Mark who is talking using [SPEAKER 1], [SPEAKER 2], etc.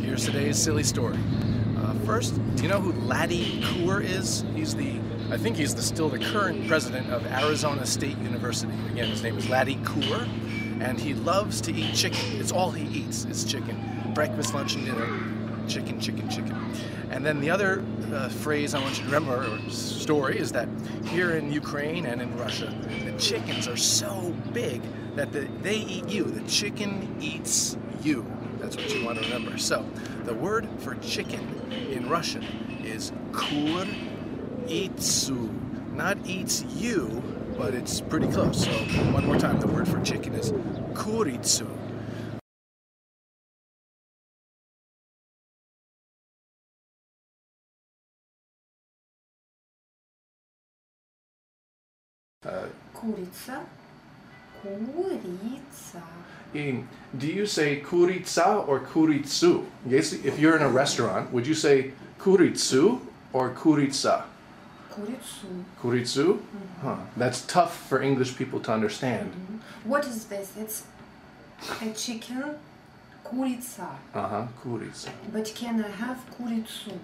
[SPEAKER 1] Here's today's silly story. Uh, first, do you know who Lattie Coor is? He's the, I think he's the, still the current president of Arizona State University. Again, his name is Lattie Coor, and he loves to eat chicken. It's all he eats is chicken. Breakfast, lunch, and dinner, chicken, chicken, chicken. And then the other uh, phrase I want you to remember, or story, is that here in Ukraine and in Russia, the chickens are so big that the, they eat you. The chicken eats you. That's what you want to remember. So, the word for chicken in Russian is kur itsu. Not eats you, but it's pretty close. So, one more time, the word for chicken is kuritsu.
[SPEAKER 2] Курица. Kuritsa.
[SPEAKER 1] In, do you say kuritsa or kuritsu? If you're in a restaurant, would you say kuritsu or kuritsa?
[SPEAKER 2] Kuritsu.
[SPEAKER 1] Kuritsu? Mm -hmm. Huh. That's tough for English people to understand. Mm -hmm.
[SPEAKER 2] What is this? It's a chicken
[SPEAKER 1] kuritsa. Uh-huh, kuritsa.
[SPEAKER 2] But can I have kuritsu?